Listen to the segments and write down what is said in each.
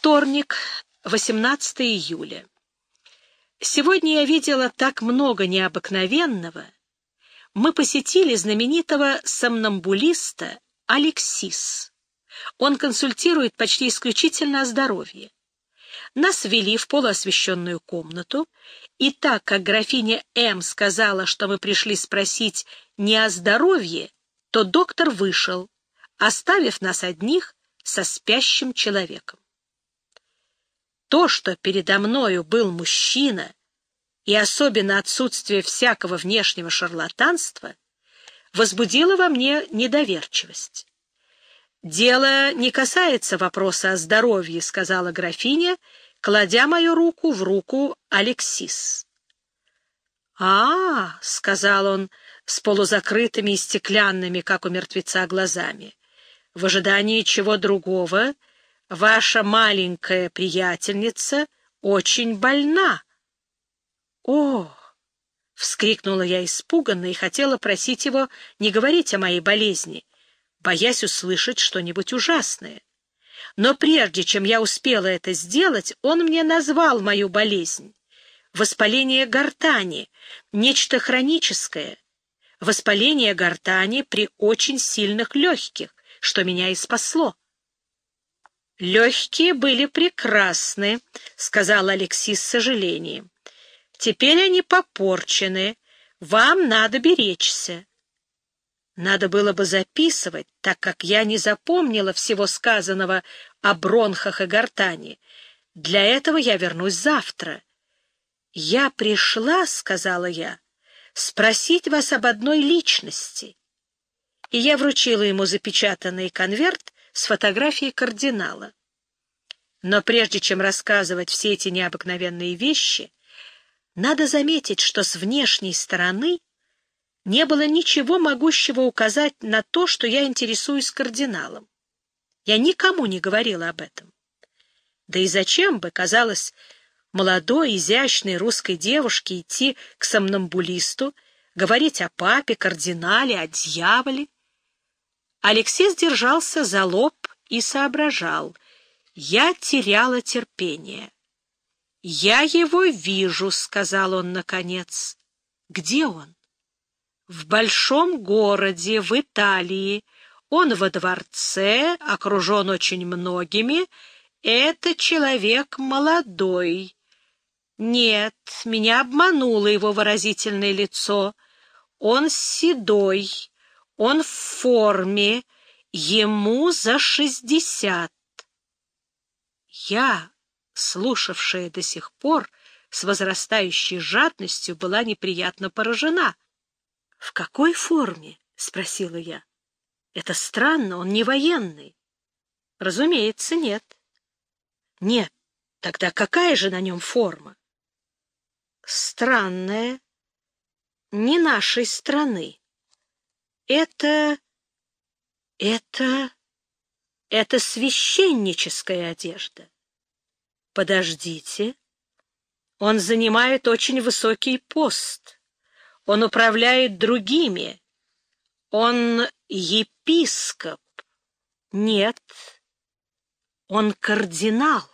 Вторник, 18 июля. Сегодня я видела так много необыкновенного. Мы посетили знаменитого сомнамбулиста Алексис. Он консультирует почти исключительно о здоровье. Нас ввели в полуосвещенную комнату, и так как графиня М. сказала, что мы пришли спросить не о здоровье, то доктор вышел, оставив нас одних со спящим человеком. То, что передо мною был мужчина, и особенно отсутствие всякого внешнего шарлатанства, возбудило во мне недоверчивость. «Дело не касается вопроса о здоровье», — сказала графиня, кладя мою руку в руку Алексис. «А, — сказал он с полузакрытыми и стеклянными, как у мертвеца, глазами, — в ожидании чего другого ваша маленькая приятельница очень больна». «О!» — вскрикнула я испуганно и хотела просить его не говорить о моей болезни, боясь услышать что-нибудь ужасное. Но прежде чем я успела это сделать, он мне назвал мою болезнь. Воспаление гортани, нечто хроническое. Воспаление гортани при очень сильных легких, что меня и спасло. «Легкие были прекрасны», — сказал Алексис с сожалением. «Теперь они попорчены. Вам надо беречься». Надо было бы записывать, так как я не запомнила всего сказанного о бронхах и гортани. Для этого я вернусь завтра. «Я пришла, — сказала я, — спросить вас об одной личности». И я вручила ему запечатанный конверт с фотографией кардинала. Но прежде чем рассказывать все эти необыкновенные вещи, надо заметить, что с внешней стороны не было ничего могущего указать на то, что я интересуюсь кардиналом. Я никому не говорила об этом. Да и зачем бы, казалось, молодой, изящной русской девушке идти к сомнамбулисту, говорить о папе, кардинале, о дьяволе? Алексей сдержался за лоб и соображал. Я теряла терпение. «Я его вижу», — сказал он наконец. «Где он?» в большом городе, в Италии. Он во дворце, окружен очень многими. Это человек молодой. Нет, меня обмануло его выразительное лицо. Он седой, он в форме, ему за шестьдесят. Я, слушавшая до сих пор, с возрастающей жадностью была неприятно поражена — «В какой форме?» — спросила я. «Это странно, он не военный». «Разумеется, нет». «Нет, тогда какая же на нем форма?» «Странная, не нашей страны. Это... это... это священническая одежда». «Подождите, он занимает очень высокий пост». Он управляет другими. Он епископ. Нет, он кардинал.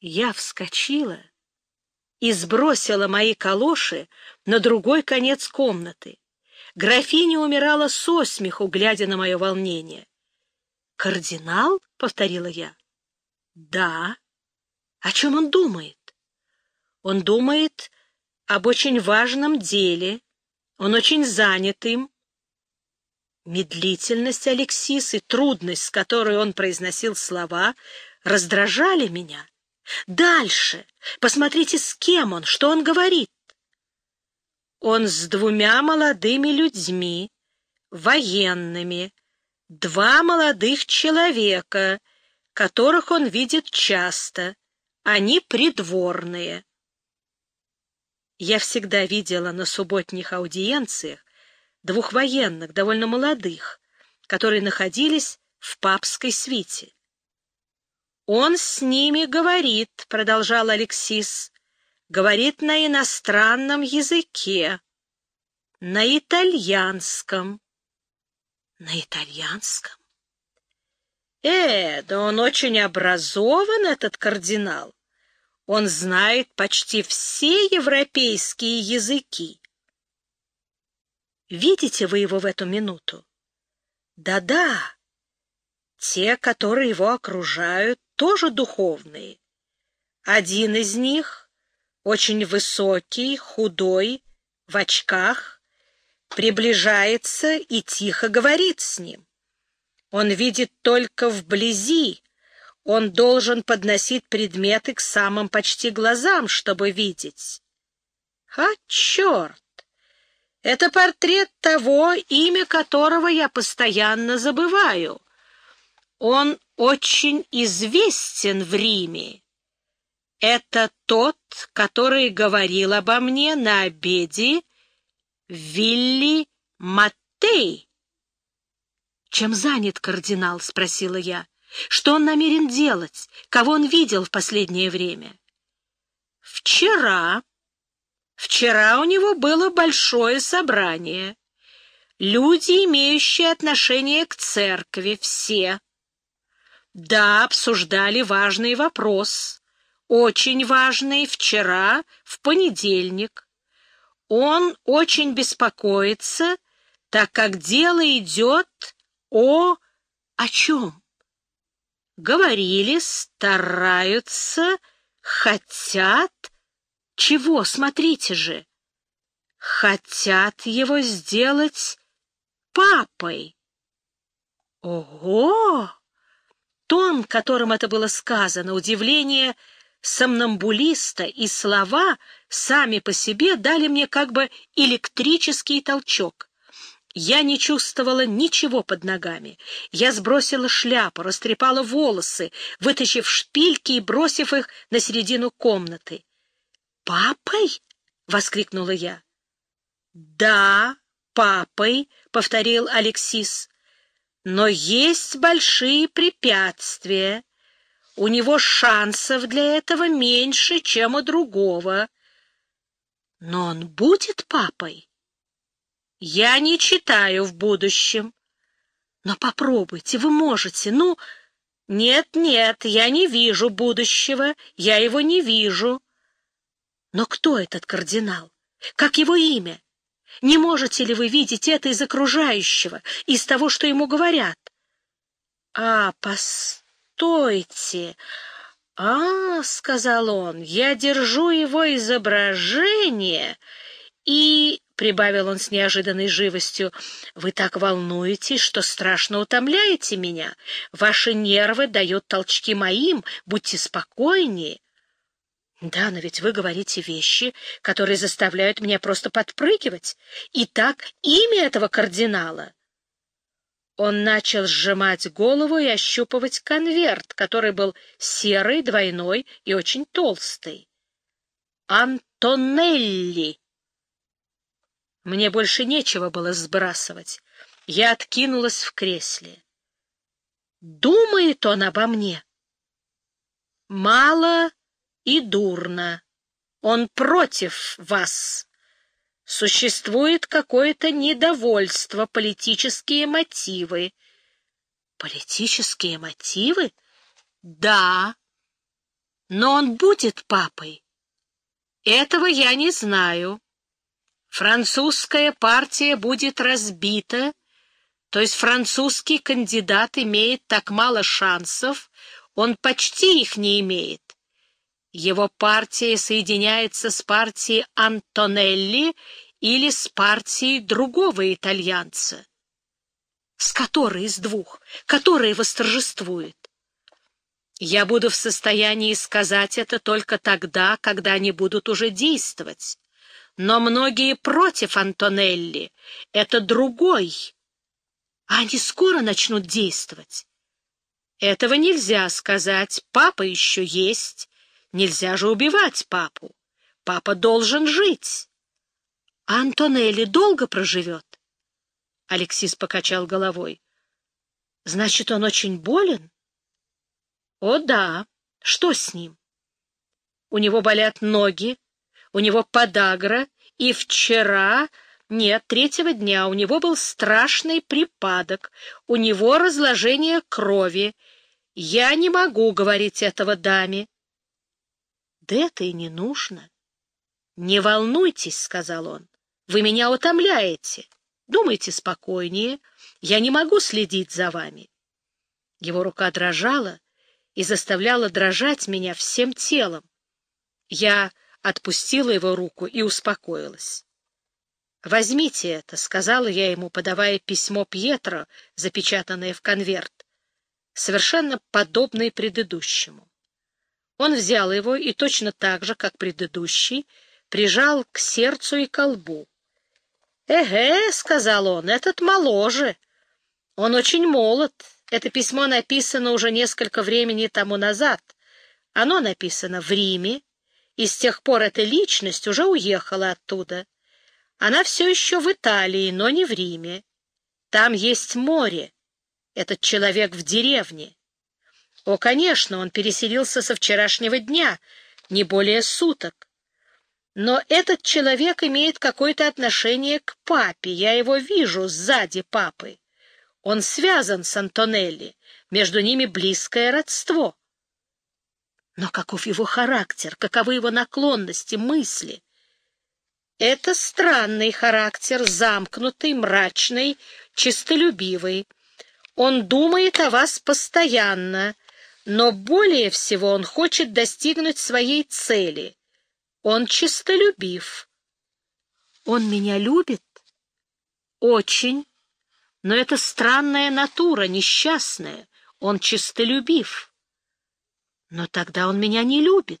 Я вскочила и сбросила мои калоши на другой конец комнаты. Графиня умирала со смеху, глядя на мое волнение. «Кардинал?» — повторила я. «Да. О чем он думает?» «Он думает об очень важном деле. Он очень занят им. Медлительность Алексис и трудность, с которой он произносил слова, раздражали меня. Дальше. Посмотрите, с кем он, что он говорит. Он с двумя молодыми людьми, военными, два молодых человека, которых он видит часто. Они придворные. Я всегда видела на субботних аудиенциях двух военных, довольно молодых, которые находились в папской свите. «Он с ними говорит», — продолжал Алексис, — «говорит на иностранном языке, на итальянском». «На итальянском?» Э, да он очень образован, этот кардинал. Он знает почти все европейские языки. Видите вы его в эту минуту? Да-да, те, которые его окружают, тоже духовные. Один из них, очень высокий, худой, в очках, приближается и тихо говорит с ним. Он видит только вблизи, он должен подносить предметы к самым почти глазам, чтобы видеть. А, черт! Это портрет того, имя которого я постоянно забываю. Он очень известен в Риме. Это тот, который говорил обо мне на обеде Вилли Маттей. «Чем занят кардинал?» — спросила я. «Что он намерен делать? Кого он видел в последнее время?» «Вчера. Вчера у него было большое собрание. Люди, имеющие отношение к церкви, все. Да, обсуждали важный вопрос. Очень важный вчера, в понедельник. Он очень беспокоится, так как дело идет о... о чем? Говорили, стараются, хотят... Чего? Смотрите же. Хотят его сделать папой. Ого! Тон, которым это было сказано, удивление сомнамбулиста и слова сами по себе дали мне как бы электрический толчок. Я не чувствовала ничего под ногами. Я сбросила шляпу, растрепала волосы, вытащив шпильки и бросив их на середину комнаты. «Папой?» — воскликнула я. «Да, папой», — повторил Алексис. «Но есть большие препятствия. У него шансов для этого меньше, чем у другого. Но он будет папой?» Я не читаю в будущем. Но попробуйте, вы можете. Ну, нет-нет, я не вижу будущего, я его не вижу. Но кто этот кардинал? Как его имя? Не можете ли вы видеть это из окружающего, из того, что ему говорят? А, постойте. А, — сказал он, — я держу его изображение и прибавил он с неожиданной живостью, — вы так волнуетесь, что страшно утомляете меня. Ваши нервы дают толчки моим, будьте спокойнее. Да, но ведь вы говорите вещи, которые заставляют меня просто подпрыгивать. Итак, имя этого кардинала. Он начал сжимать голову и ощупывать конверт, который был серый, двойной и очень толстый. Антонелли мне больше нечего было сбрасывать. Я откинулась в кресле. Думает он обо мне. Мало и дурно. Он против вас. Существует какое-то недовольство, политические мотивы. Политические мотивы? Да. Но он будет папой. Этого я не знаю французская партия будет разбита, то есть французский кандидат имеет так мало шансов, он почти их не имеет. Его партия соединяется с партией Антонелли или с партией другого итальянца. С которой из двух? Которая восторжествует? Я буду в состоянии сказать это только тогда, когда они будут уже действовать. Но многие против Антонелли. Это другой. А они скоро начнут действовать. Этого нельзя сказать. Папа еще есть. Нельзя же убивать папу. Папа должен жить. А Антонелли долго проживет? Алексис покачал головой. Значит, он очень болен? О, да. Что с ним? У него болят ноги, у него подагра, и вчера, нет, третьего дня у него был страшный припадок, у него разложение крови, Я не могу говорить этого даме. Это и не нужно. Не волнуйтесь, — сказал он, — вы меня утомляете. Думайте спокойнее, я не могу следить за вами. Его рука дрожала и заставляла дрожать меня всем телом. Я отпустила его руку и успокоилась. «Возьмите это», — сказала я ему, подавая письмо Пьетро, запечатанное в конверт, совершенно подобное предыдущему. Он взял его и точно так же, как предыдущий, прижал к сердцу и колбу. «Эге», — сказал он, — «этот моложе. Он очень молод. Это письмо написано уже несколько времени тому назад. Оно написано в Риме, и с тех пор эта личность уже уехала оттуда. Она все еще в Италии, но не в Риме. Там есть море. Этот человек в деревне. О, конечно, он переселился со вчерашнего дня, не более суток. Но этот человек имеет какое-то отношение к папе. Я его вижу сзади папы. Он связан с Антонелли. Между ними близкое родство. Но каков его характер, каковы его наклонности, мысли? Это странный характер, замкнутый, мрачный, чистолюбивый. Он думает о вас постоянно, но более всего он хочет достигнуть своей цели. Он чистолюбив. Он меня любит? Очень. Но это странная натура, несчастная. Он чистолюбив. Но тогда он меня не любит.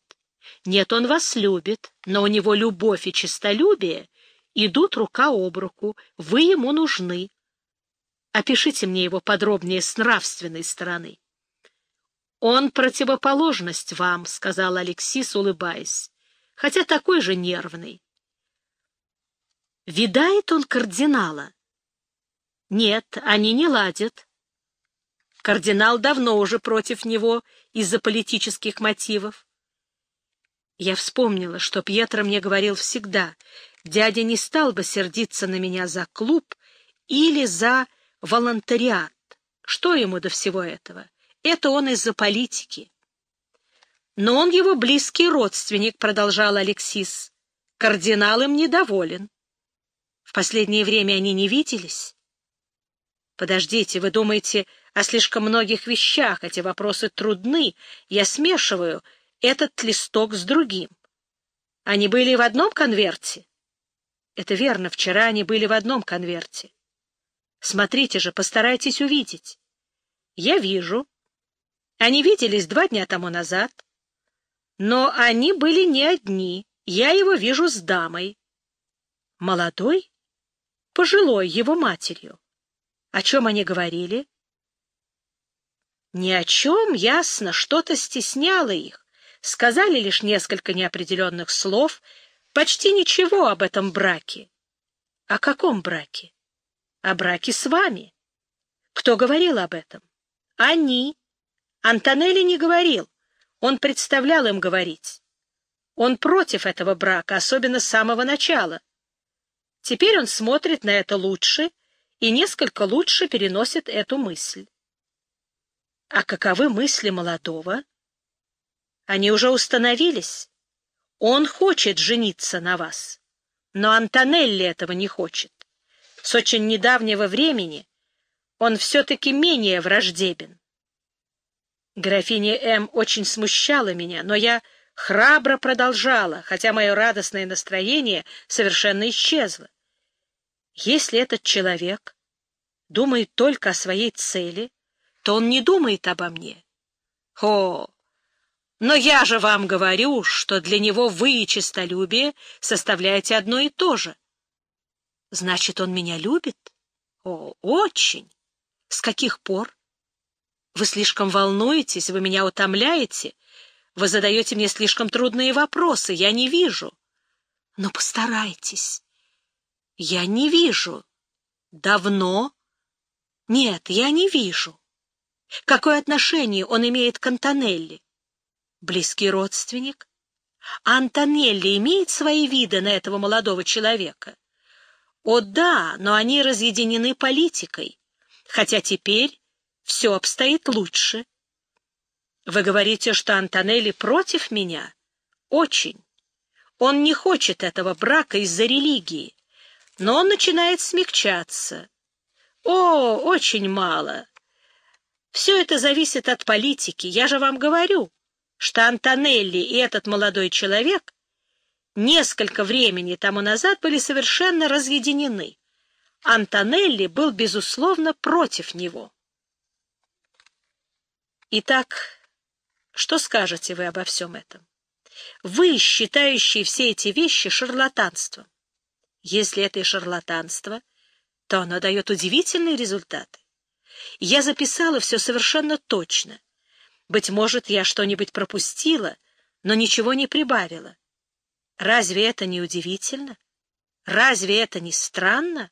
Нет, он вас любит, но у него любовь и честолюбие идут рука об руку, вы ему нужны. Опишите мне его подробнее с нравственной стороны. «Он противоположность вам», — сказал Алексис, улыбаясь, хотя такой же нервный. «Видает он кардинала?» «Нет, они не ладят. Кардинал давно уже против него из-за политических мотивов. Я вспомнила, что Пьетро мне говорил всегда, дядя не стал бы сердиться на меня за клуб или за волонтариат. Что ему до всего этого? Это он из-за политики. Но он его близкий родственник, продолжал Алексис. Кардинал им недоволен. В последнее время они не виделись? Подождите, вы думаете о слишком многих вещах, эти вопросы трудны, я смешиваю — этот листок с другим. Они были в одном конверте? Это верно, вчера они были в одном конверте. Смотрите же, постарайтесь увидеть. Я вижу. Они виделись два дня тому назад. Но они были не одни. Я его вижу с дамой. Молодой? Пожилой, его матерью. О чем они говорили? Ни о чем, ясно, что-то стесняло их сказали лишь несколько неопределенных слов, почти ничего об этом браке. О каком браке? О браке с вами. Кто говорил об этом? Они. Антонелли не говорил. Он представлял им говорить. Он против этого брака, особенно с самого начала. Теперь он смотрит на это лучше и несколько лучше переносит эту мысль. А каковы мысли молодого? Они уже установились. Он хочет жениться на вас. Но Антонелли этого не хочет. С очень недавнего времени он все-таки менее враждебен. Графиня М. очень смущала меня, но я храбро продолжала, хотя мое радостное настроение совершенно исчезло. Если этот человек думает только о своей цели, то он не думает обо мне. О, но я же вам говорю, что для него вы и честолюбие составляете одно и то же. Значит, он меня любит? О, очень. С каких пор? Вы слишком волнуетесь, вы меня утомляете, вы задаете мне слишком трудные вопросы, я не вижу. Но постарайтесь. Я не вижу. Давно? Нет, я не вижу. Какое отношение он имеет к Антонелли? Близкий родственник? А Антонелли имеет свои виды на этого молодого человека? О да, но они разъединены политикой, хотя теперь все обстоит лучше. Вы говорите, что Антонелли против меня? Очень. Он не хочет этого брака из-за религии, но он начинает смягчаться. О, очень мало. Все это зависит от политики. Я же вам говорю, что Антонелли и этот молодой человек несколько времени тому назад были совершенно разъединены. Антонелли был, безусловно, против него. Итак, что скажете вы обо всем этом? Вы, считающие все эти вещи шарлатанством. Если это и шарлатанство, то оно дает удивительные результаты. Я записала все совершенно точно. Быть может, я что-нибудь пропустила, но ничего не прибавила. Разве это не удивительно? Разве это не странно?